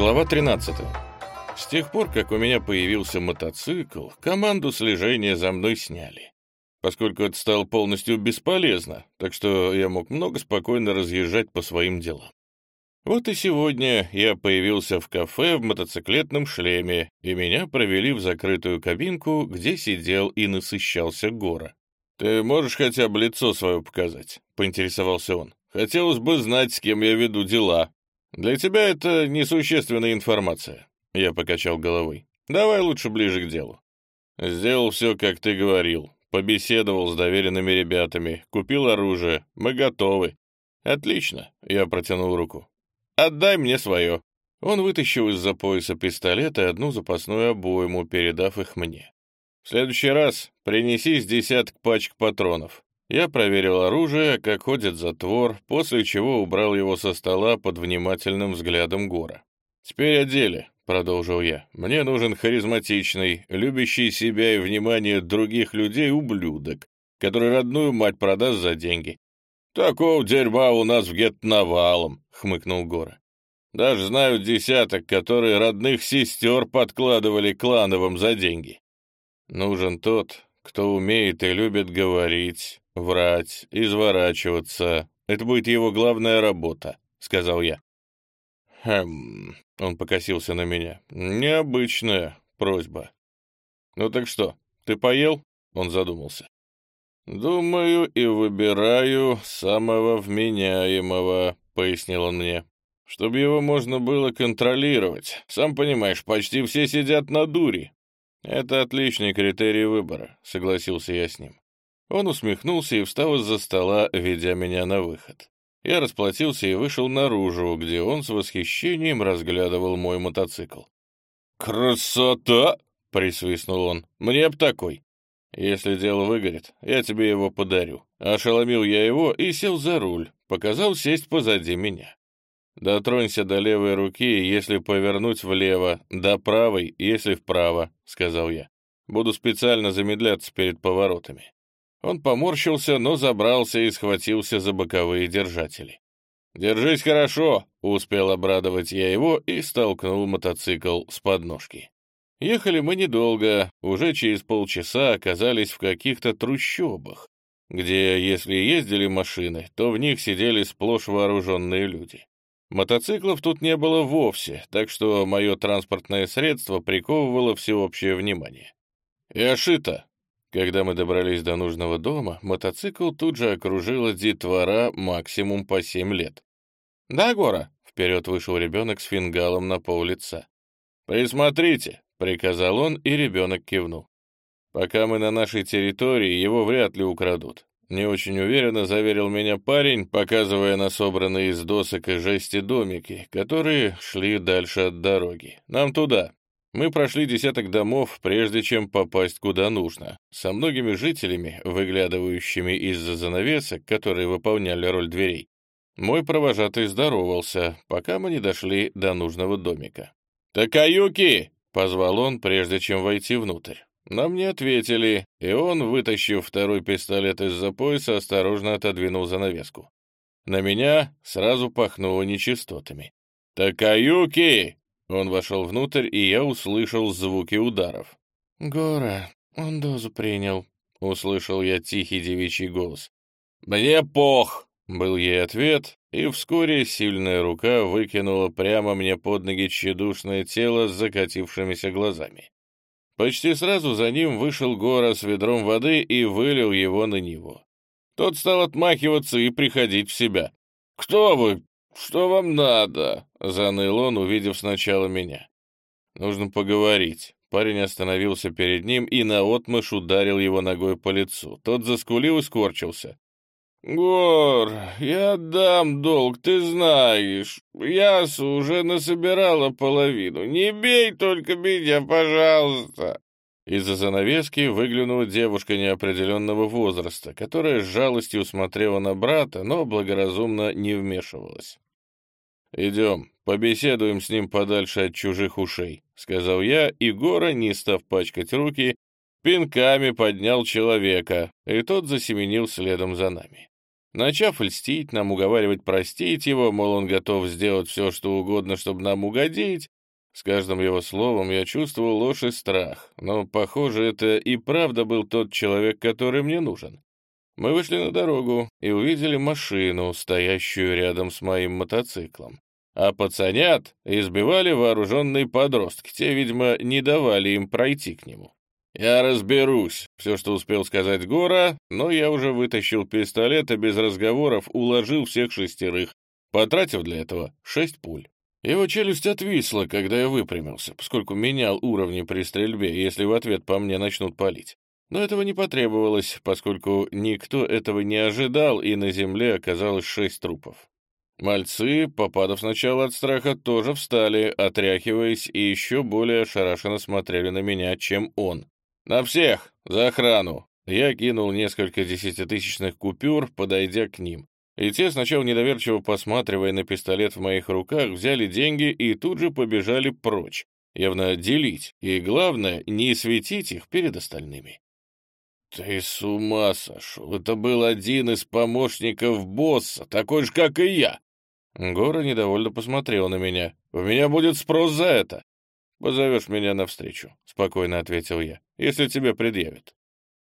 Глава 13. С тех пор, как у меня появился мотоцикл, команду слежения за мной сняли. Поскольку это стало полностью бесполезно, так что я мог много спокойно разъезжать по своим делам. Вот и сегодня я появился в кафе в мотоциклетном шлеме, и меня провели в закрытую кабинку, где сидел и насыщался Гора. «Ты можешь хотя бы лицо свое показать?» — поинтересовался он. «Хотелось бы знать, с кем я веду дела». «Для тебя это несущественная информация», — я покачал головой. «Давай лучше ближе к делу». «Сделал все, как ты говорил. Побеседовал с доверенными ребятами, купил оружие. Мы готовы». «Отлично», — я протянул руку. «Отдай мне свое». Он вытащил из-за пояса пистолет и одну запасную обойму, передав их мне. «В следующий раз принеси с десяток пачек патронов. Я проверил оружие, как ходит затвор, после чего убрал его со стола под внимательным взглядом Гора. «Теперь о деле», — продолжил я. «Мне нужен харизматичный, любящий себя и внимание других людей ублюдок, который родную мать продаст за деньги». «Такого дерьма у нас в гетто навалом», — хмыкнул Гора. «Даже знаю десяток, которые родных сестер подкладывали клановым за деньги». «Нужен тот, кто умеет и любит говорить, врать, изворачиваться. Это будет его главная работа», — сказал я. «Хм...» — он покосился на меня. «Необычная просьба». «Ну так что, ты поел?» — он задумался. «Думаю и выбираю самого вменяемого», — пояснил он мне. «Чтобы его можно было контролировать. Сам понимаешь, почти все сидят на дури». «Это отличный критерий выбора», — согласился я с ним. Он усмехнулся и встал из-за стола, ведя меня на выход. Я расплатился и вышел наружу, где он с восхищением разглядывал мой мотоцикл. «Красота!» — присвистнул он. «Мне б такой!» «Если дело выгорит, я тебе его подарю». Ошеломил я его и сел за руль, показал сесть позади меня. «Дотронься до левой руки, если повернуть влево, до правой, если вправо», — сказал я. «Буду специально замедляться перед поворотами». Он поморщился, но забрался и схватился за боковые держатели. «Держись хорошо!» — успел обрадовать я его и столкнул мотоцикл с подножки. Ехали мы недолго, уже через полчаса оказались в каких-то трущобах, где, если ездили машины, то в них сидели сплошь вооруженные люди. Мотоциклов тут не было вовсе, так что мое транспортное средство приковывало всеобщее внимание. «Яшита!» Когда мы добрались до нужного дома, мотоцикл тут же окружила детвора максимум по семь лет. «Да, Гора?» — вперед вышел ребенок с фингалом на пол лица. «Присмотрите!» — приказал он, и ребенок кивнул. «Пока мы на нашей территории, его вряд ли украдут. Не очень уверенно заверил меня парень, показывая на собранные из досок и жести домики, которые шли дальше от дороги. Нам туда. Мы прошли десяток домов, прежде чем попасть куда нужно, со многими жителями, выглядывающими из-за занавесок, которые выполняли роль дверей. Мой провожатый здоровался, пока мы не дошли до нужного домика. «Такаюки!» — позвал он, прежде чем войти внутрь. Нам не ответили, и он, вытащив второй пистолет из-за пояса, осторожно отодвинул занавеску. На меня сразу пахнуло нечистотами. «Такаюки!» Он вошел внутрь, и я услышал звуки ударов. «Гора, он дозу принял», — услышал я тихий девичий голос. «Мне пох!» — был ей ответ, и вскоре сильная рука выкинула прямо мне под ноги тщедушное тело с закатившимися глазами. Почти сразу за ним вышел Гора с ведром воды и вылил его на него. Тот стал отмахиваться и приходить в себя. «Кто вы? «Что вам надо?» — заныл он, увидев сначала меня. «Нужно поговорить». Парень остановился перед ним и наотмашь ударил его ногой по лицу. Тот заскулил и скорчился. «Гор, я дам долг, ты знаешь. Ясу уже насобирала половину. Не бей только меня, пожалуйста!» Из-за занавески выглянула девушка неопределенного возраста, которая с жалостью смотрела на брата, но благоразумно не вмешивалась. «Идем, побеседуем с ним подальше от чужих ушей», — сказал я, и Гора, не став пачкать руки, пинками поднял человека, и тот засеменил следом за нами. Начав льстить нам, уговаривать простить его, мол, он готов сделать все, что угодно, чтобы нам угодить, с каждым его словом я чувствовал ложь и страх, но, похоже, это и правда был тот человек, который мне нужен. Мы вышли на дорогу и увидели машину, стоящую рядом с моим мотоциклом. А пацанят избивали вооруженные подростки, те, видимо, не давали им пройти к нему. «Я разберусь», — все, что успел сказать Гора, но я уже вытащил пистолет и без разговоров уложил всех шестерых, потратив для этого шесть пуль. Его челюсть отвисла, когда я выпрямился, поскольку менял уровни при стрельбе, если в ответ по мне начнут палить. Но этого не потребовалось, поскольку никто этого не ожидал, и на земле оказалось шесть трупов. Мальцы, попадав сначала от страха, тоже встали, отряхиваясь, и еще более ошарашенно смотрели на меня, чем он. «На всех! За охрану!» Я кинул несколько десятитысячных купюр, подойдя к ним. И те, сначала недоверчиво посматривая на пистолет в моих руках, взяли деньги и тут же побежали прочь, явно делить, и, главное, не светить их перед остальными. «Ты с ума сошел! Это был один из помощников босса, такой же, как и я!» Гора недовольно посмотрел на меня. «У меня будет спрос за это!» «Позовешь меня навстречу», — спокойно ответил я, — «если тебе предъявят».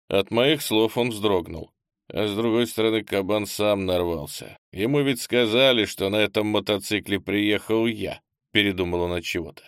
От моих слов он вздрогнул. А с другой стороны, кабан сам нарвался. Ему ведь сказали, что на этом мотоцикле приехал я. Передумал он от чего-то.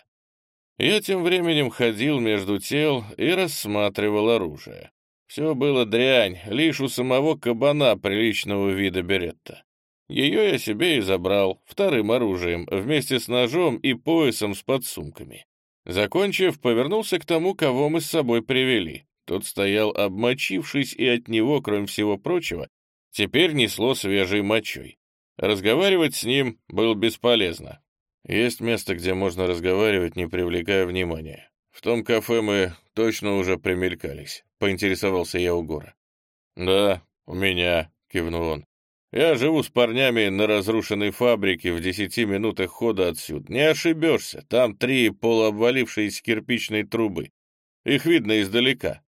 Я тем временем ходил между тел и рассматривал оружие. Все было дрянь, лишь у самого кабана приличного вида беретта. Ее я себе и забрал, вторым оружием, вместе с ножом и поясом с подсумками. Закончив, повернулся к тому, кого мы с собой привели. Тот стоял обмочившись, и от него, кроме всего прочего, теперь несло свежей мочой. Разговаривать с ним было бесполезно. Есть место, где можно разговаривать, не привлекая внимания. В том кафе мы точно уже примелькались, — поинтересовался я у Гора. «Да, у меня», — кивнул он. «Я живу с парнями на разрушенной фабрике в десяти минутах хода отсюда. Не ошибешься, там три полуобвалившиеся кирпичные трубы. Их видно издалека.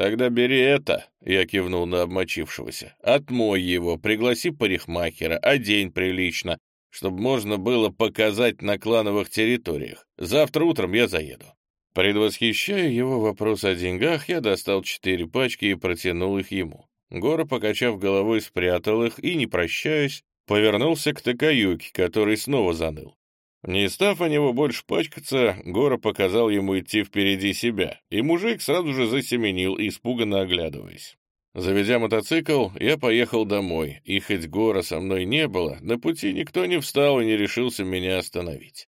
«Тогда бери это», — я кивнул на обмочившегося. «Отмой его, пригласи парикмахера, одень прилично, чтобы можно было показать на клановых территориях. Завтра утром я заеду». Предвосхищая его вопрос о деньгах, я достал четыре пачки и протянул их ему. Гора, покачав головой, спрятал их и, не прощаясь, повернулся к Такаюке, который снова заныл. Не став о него больше пачкаться, Гора показал ему идти впереди себя, и мужик сразу же засеменил, испуганно оглядываясь. Заведя мотоцикл, я поехал домой, и хоть Гора со мной не было, на пути никто не встал и не решился меня остановить.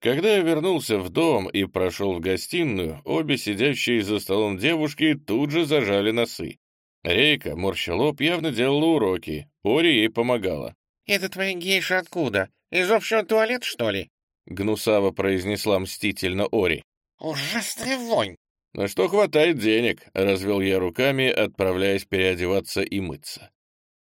Когда я вернулся в дом и прошел в гостиную, обе сидящие за столом девушки тут же зажали носы. Рейка, морща явно делала уроки, Ори ей помогала. «Это твоя гейша откуда? Из общего туалета, что ли?» — гнусаво произнесла мстительно Ори. «Ужасная вонь!» «На что хватает денег?» — развел я руками, отправляясь переодеваться и мыться.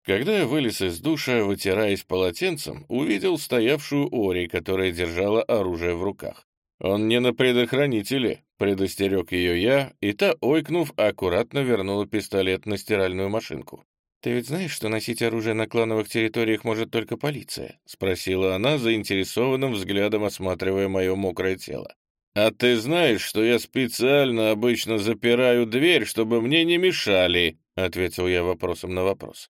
Когда я вылез из душа, вытираясь полотенцем, увидел стоявшую Ори, которая держала оружие в руках. «Он не на предохранителе», — предостерег ее я, и та, ойкнув, аккуратно вернула пистолет на стиральную машинку. «Ты ведь знаешь, что носить оружие на клановых территориях может только полиция?» — спросила она, заинтересованным взглядом осматривая мое мокрое тело. «А ты знаешь, что я специально обычно запираю дверь, чтобы мне не мешали?» — ответил я вопросом на вопрос.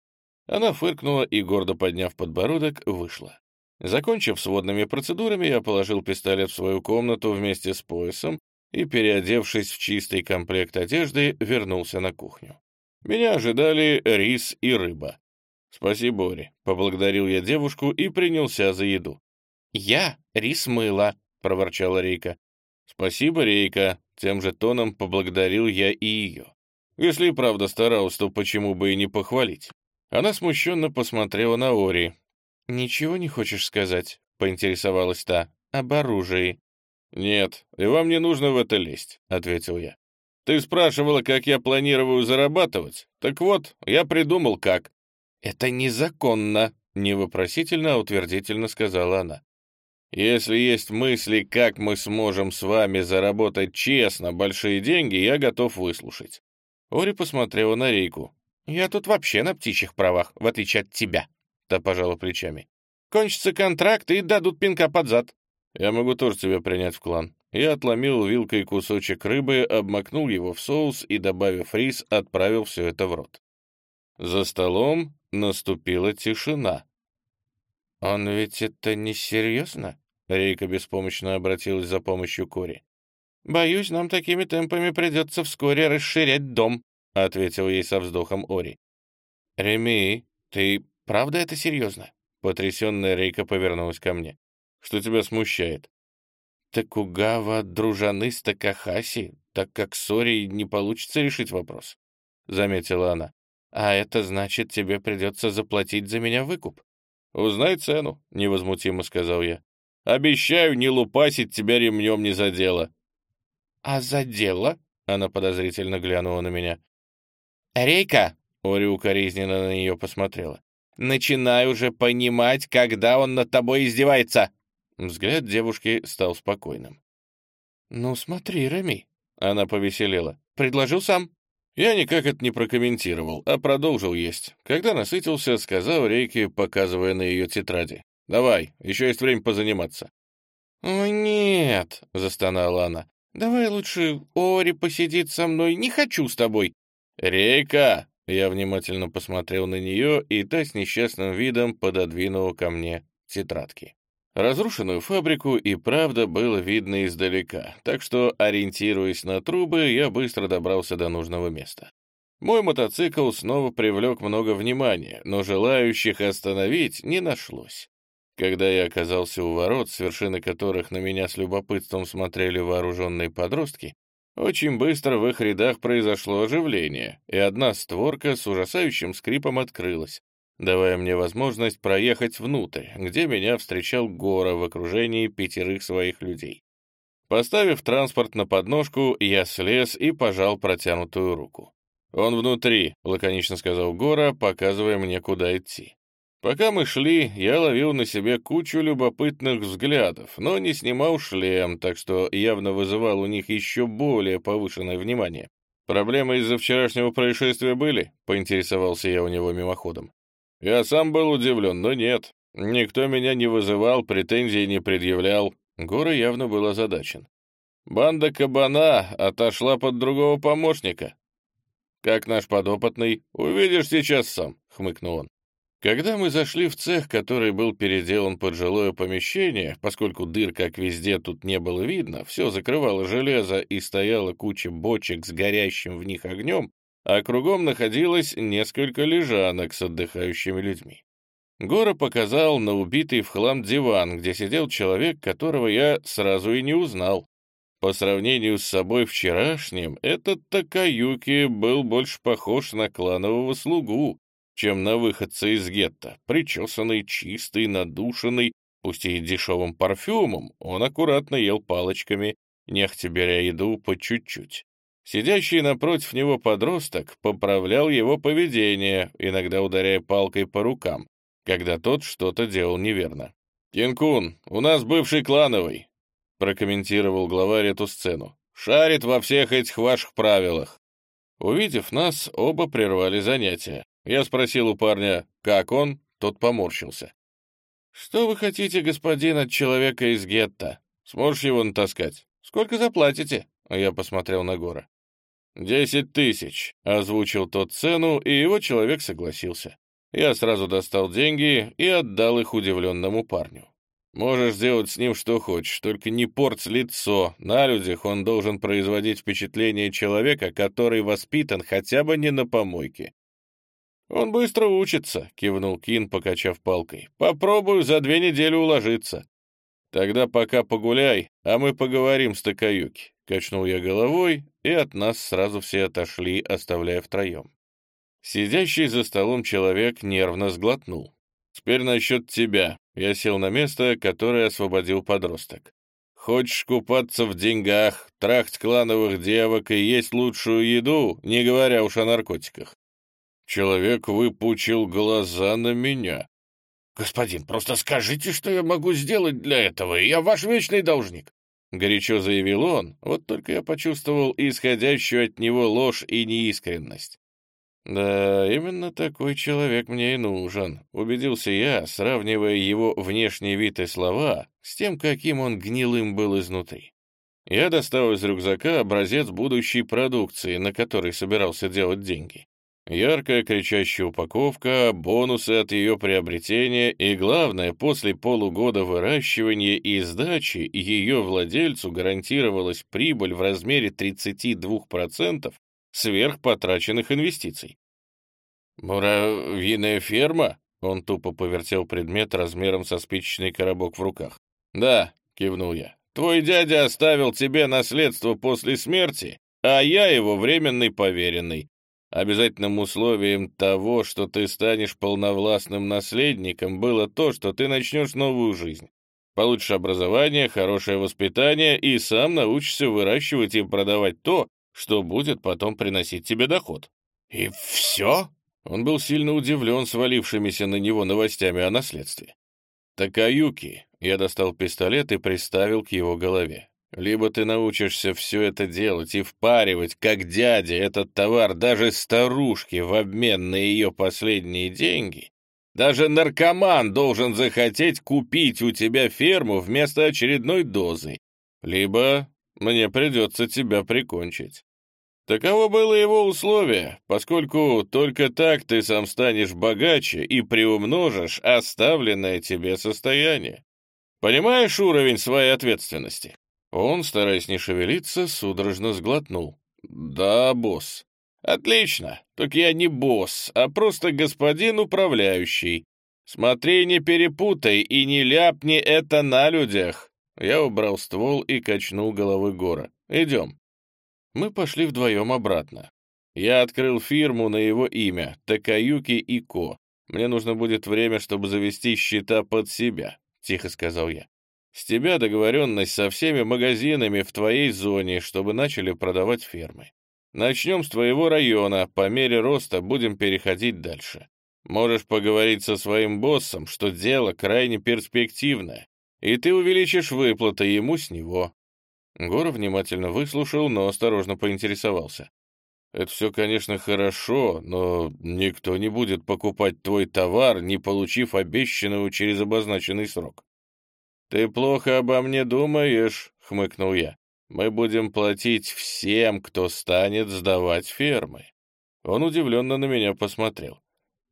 Она фыркнула и, гордо подняв подбородок, вышла. Закончив с водными процедурами, я положил пистолет в свою комнату вместе с поясом и, переодевшись в чистый комплект одежды, вернулся на кухню. Меня ожидали рис и рыба. «Спасибо, Ори», — поблагодарил я девушку и принялся за еду. «Я рис мыла», — проворчала Рейка. «Спасибо, Рейка», — тем же тоном поблагодарил я и ее. Если и правда старался, то почему бы и не похвалить? Она смущенно посмотрела на Ори. «Ничего не хочешь сказать?» — поинтересовалась та. «Об оружии». «Нет, и вам не нужно в это лезть», — ответил я. Ты спрашивала, как я планирую зарабатывать? Так вот, я придумал как. Это незаконно, не вопросительно, а утвердительно сказала она. Если есть мысли, как мы сможем с вами заработать честно большие деньги, я готов выслушать. Ори посмотрела на Рейку. «Я тут вообще на птичьих правах, в отличие от тебя», — та пожала плечами. «Кончится контракт и дадут пинка под зад». «Я могу тоже тебя принять в клан». Я отломил вилкой кусочек рыбы, обмакнул его в соус и, добавив рис, отправил все это в рот. За столом наступила тишина. «Он ведь это несерьезно?» — Рейка беспомощно обратилась за помощью Кори. «Боюсь, нам такими темпами придется вскоре расширять дом», — ответил ей со вздохом Ори. «Реми, ты правда это серьезно?» Потрясенная Рейка повернулась ко мне. «Что тебя смущает?» «Такугава дружаны с Такахаси, так как Сори не получится решить вопрос», — заметила она. «А это значит, тебе придется заплатить за меня выкуп». «Узнай цену», — невозмутимо сказал я. «Обещаю не лупасить тебя ремнем не за дело». «А за дело?» — она подозрительно глянула на меня. «Рейка!» — Ори укоризненно на нее посмотрела. «Начинай уже понимать, когда он над тобой издевается!» Взгляд девушки стал спокойным. «Ну смотри, Рами!» — она повеселела. «Предложил сам». Я никак это не прокомментировал, а продолжил есть. Когда насытился, сказал Рейке, показывая на ее тетради. «Давай, еще есть время позаниматься». «О, нет!» — застонала она. «Давай лучше Ори посидит со мной. Не хочу с тобой. «Рейка!» Я внимательно посмотрел на нее, и та с несчастным видом пододвинула ко мне тетрадки. Разрушенную фабрику и правда было видно издалека, так что, ориентируясь на трубы, я быстро добрался до нужного места. Мой мотоцикл снова привлек много внимания, но желающих остановить не нашлось. Когда я оказался у ворот, с вершины которых на меня с любопытством смотрели вооруженные подростки, очень быстро в их рядах произошло оживление, и одна створка с ужасающим скрипом открылась, давая мне возможность проехать внутрь, где меня встречал Гора в окружении пятерых своих людей. Поставив транспорт на подножку, я слез и пожал протянутую руку. «Он внутри», — лаконично сказал Гора, показывая мне, куда идти. Пока мы шли, я ловил на себе кучу любопытных взглядов, но не снимал шлем, так что явно вызывал у них еще более повышенное внимание. «Проблемы из-за вчерашнего происшествия были?» — поинтересовался я у него мимоходом. Я сам был удивлен, но нет. Никто меня не вызывал, претензий не предъявлял. Гора явно был озадачен. Банда кабана отошла под другого помощника. «Как наш подопытный, увидишь сейчас сам», — хмыкнул он. Когда мы зашли в цех, который был переделан под жилое помещение, поскольку дыр, как везде, тут не было видно, все закрывало железо и стояла куча бочек с горящим в них огнем, а кругом находилось несколько лежанок с отдыхающими людьми. Гора показал на убитый в хлам диван, где сидел человек, которого я сразу и не узнал. По сравнению с собой вчерашним, этот Такаюки был больше похож на кланового слугу, чем на выходца из гетто. Причесанный, чистый, надушенный, пусть и дешевым парфюмом, он аккуратно ел палочками, нехотя беря еду по чуть-чуть. Сидящий напротив него подросток поправлял его поведение, иногда ударяя палкой по рукам, когда тот что-то делал неверно. «Кинкун, у нас бывший клановый», — прокомментировал главарь эту сцену. «Шарит во всех этих ваших правилах». Увидев нас, оба прервали занятия. Я спросил у парня, как он, тот поморщился. «Что вы хотите, господин, от человека из гетто? Сможешь его натаскать? Сколько заплатите?» Я посмотрел на Гора. «Десять тысяч», — озвучил тот цену, и его человек согласился. Я сразу достал деньги и отдал их удивленному парню. «Можешь сделать с ним что хочешь, только не порть лицо. На людях он должен производить впечатление человека, который воспитан хотя бы не на помойке. «Он быстро учится», — кивнул Кин, покачав палкой. «Попробую за две недели уложиться». «Тогда пока погуляй, а мы поговорим с Такаюки», — качнул я головой, и от нас сразу все отошли, оставляя втроем. Сидящий за столом человек нервно сглотнул. «Теперь насчет тебя». Я сел на место, которое освободил подросток. «Хочешь купаться в деньгах, трахать клановых девок и есть лучшую еду, не говоря уж о наркотиках? Человек выпучил глаза на меня. «Господин, просто скажите, что я могу сделать для этого, я ваш вечный должник!» Горячо заявил он, вот только я почувствовал исходящую от него ложь и неискренность. «Да, именно такой человек мне и нужен», — убедился я, сравнивая его внешний вид и слова с тем, каким он гнилым был изнутри. Я достал из рюкзака образец будущей продукции, на которой собирался делать деньги. Яркая кричащая упаковка, бонусы от ее приобретения и, главное, после полугода выращивания и сдачи ее владельцу гарантировалась прибыль в размере 32% сверх потраченных инвестиций. «Муравьиная ферма?» — он тупо повертел предмет размером со спичечный коробок в руках. «Да», — кивнул я, — «твой дядя оставил тебе наследство после смерти, а я его временный поверенный. Обязательным условием того, что ты станешь полновластным наследником, было то, что ты начнешь новую жизнь. Получишь образование, хорошее воспитание и сам научишься выращивать и продавать то, что будет потом приносить тебе доход. И все? Он был сильно удивлен свалившимися на него новостями о наследстве. Такаюки, я достал пистолет и приставил к его голове. Либо ты научишься все это делать и впаривать, как дядя, этот товар даже старушке в обмен на ее последние деньги, даже наркоман должен захотеть купить у тебя ферму вместо очередной дозы. Либо мне придется тебя прикончить. Таково было его условие, поскольку только так ты сам станешь богаче и приумножишь оставленное тебе состояние. Понимаешь уровень своей ответственности?» Он, стараясь не шевелиться, судорожно сглотнул. «Да, босс». «Отлично. Так я не босс, а просто господин управляющий. Смотри, не перепутай и не ляпни это на людях. Я убрал ствол и качнул головы Гора. «Идем». Мы пошли вдвоем обратно. Я открыл фирму на его имя, Такаюки и Ко. Мне нужно будет время, чтобы завести счета под себя, — тихо сказал я. С тебя договоренность со всеми магазинами в твоей зоне, чтобы начали продавать фермы. Начнем с твоего района, по мере роста будем переходить дальше. Можешь поговорить со своим боссом, что дело крайне перспективное, и ты увеличишь выплаты ему с него». Гора внимательно выслушал, но осторожно поинтересовался. «Это все, конечно, хорошо, но никто не будет покупать твой товар, не получив обещанного через обозначенный срок». «Ты плохо обо мне думаешь», — хмыкнул я. «Мы будем платить всем, кто станет сдавать фермы». Он удивленно на меня посмотрел.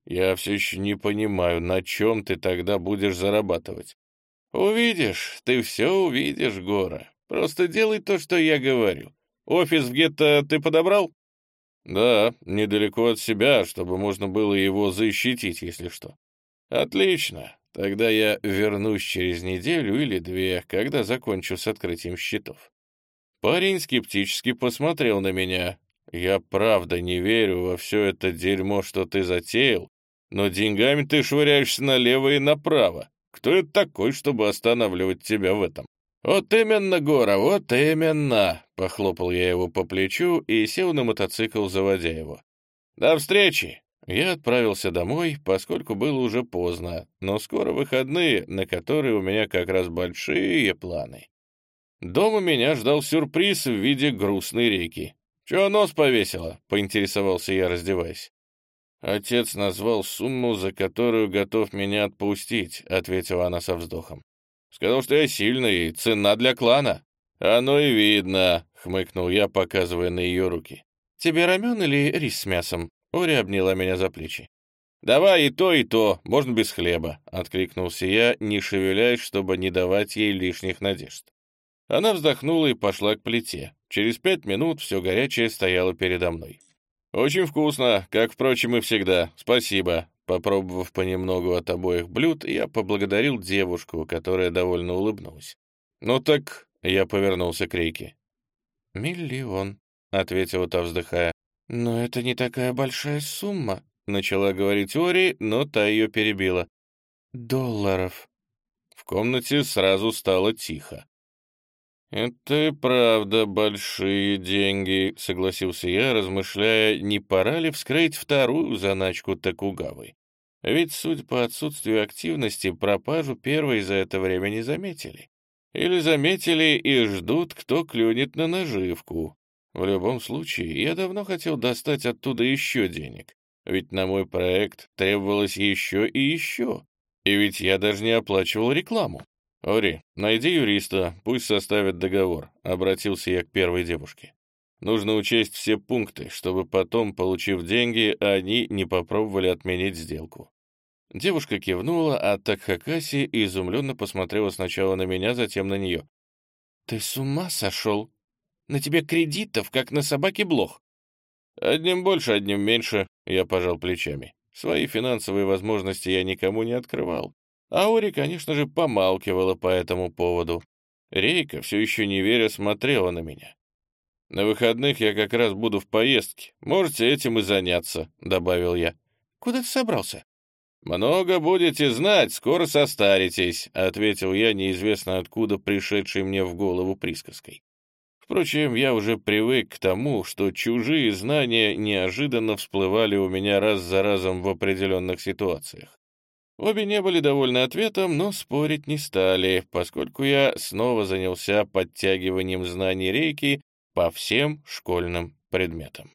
«Я все еще не понимаю, на чем ты тогда будешь зарабатывать. «Увидишь, ты все увидишь, Гора. Просто делай то, что я говорю. Офис в гетто ты подобрал?» «Да, недалеко от себя, чтобы можно было его защитить, если что». «Отлично. Тогда я вернусь через неделю или две, когда закончу с открытием счетов». Парень скептически посмотрел на меня. «Я правда не верю во все это дерьмо, что ты затеял, но деньгами ты швыряешься налево и направо. Кто это такой, чтобы останавливать тебя в этом? Вот именно, Гора, вот именно, похлопал я его по плечу и сел на мотоцикл, заводя его. До встречи. Я отправился домой, поскольку было уже поздно, но скоро выходные, на которые у меня как раз большие планы. Дома меня ждал сюрприз в виде грустной реки. «Чего нос повесила?» — поинтересовался я, раздеваясь. «Отец назвал сумму, за которую готов меня отпустить», — ответила она со вздохом. «Сказал, что я сильный и цена для клана». «Оно и видно», — хмыкнул я, показывая на ее руки. «Тебе рамен или рис с мясом?» Ори обняла меня за плечи. «Давай и то, и то, можно без хлеба», — откликнулся я, не шевеляясь, чтобы не давать ей лишних надежд. Она вздохнула и пошла к плите. Через пять минут все горячее стояло передо мной. «Очень вкусно, как, впрочем, и всегда. Спасибо». Попробовав понемногу от обоих блюд, я поблагодарил девушку, которая довольно улыбнулась. «Ну так...» — я повернулся к Рейке. «Миллион», — ответила та, вздыхая. «Но это не такая большая сумма», — начала говорить Ори, но та ее перебила. «Долларов». В комнате сразу стало тихо. «Это и правда большие деньги», — согласился я, размышляя, не пора ли вскрыть вторую заначку Токугавы. Ведь, судя по отсутствию активности, пропажу первой за это время не заметили. Или заметили и ждут, кто клюнет на наживку. В любом случае, я давно хотел достать оттуда еще денег. Ведь на мой проект требовалось еще и еще. И ведь я даже не оплачивал рекламу. «Ори, найди юриста, пусть составит договор», — обратился я к первой девушке. «Нужно учесть все пункты, чтобы потом, получив деньги, они не попробовали отменить сделку». Девушка кивнула, а Такхакаси изумленно посмотрела сначала на меня, затем на нее. «Ты с ума сошел? На тебе кредитов, как на собаке блох». «Одним больше, одним меньше», — я пожал плечами. Свои финансовые возможности я никому не открывал. Аури, конечно же, помалкивала по этому поводу. Рейка, все еще не веря, смотрела на меня. «На выходных я как раз буду в поездке. Можете этим и заняться», — добавил я. «Куда ты собрался?» «Много будете знать, скоро состаритесь», — ответил я неизвестно откуда пришедшей мне в голову присказкой. Впрочем, я уже привык к тому, что чужие знания неожиданно всплывали у меня раз за разом в определенных ситуациях. Обе не были довольны ответом, но спорить не стали, поскольку я снова занялся подтягиванием знаний рейки по всем школьным предметам.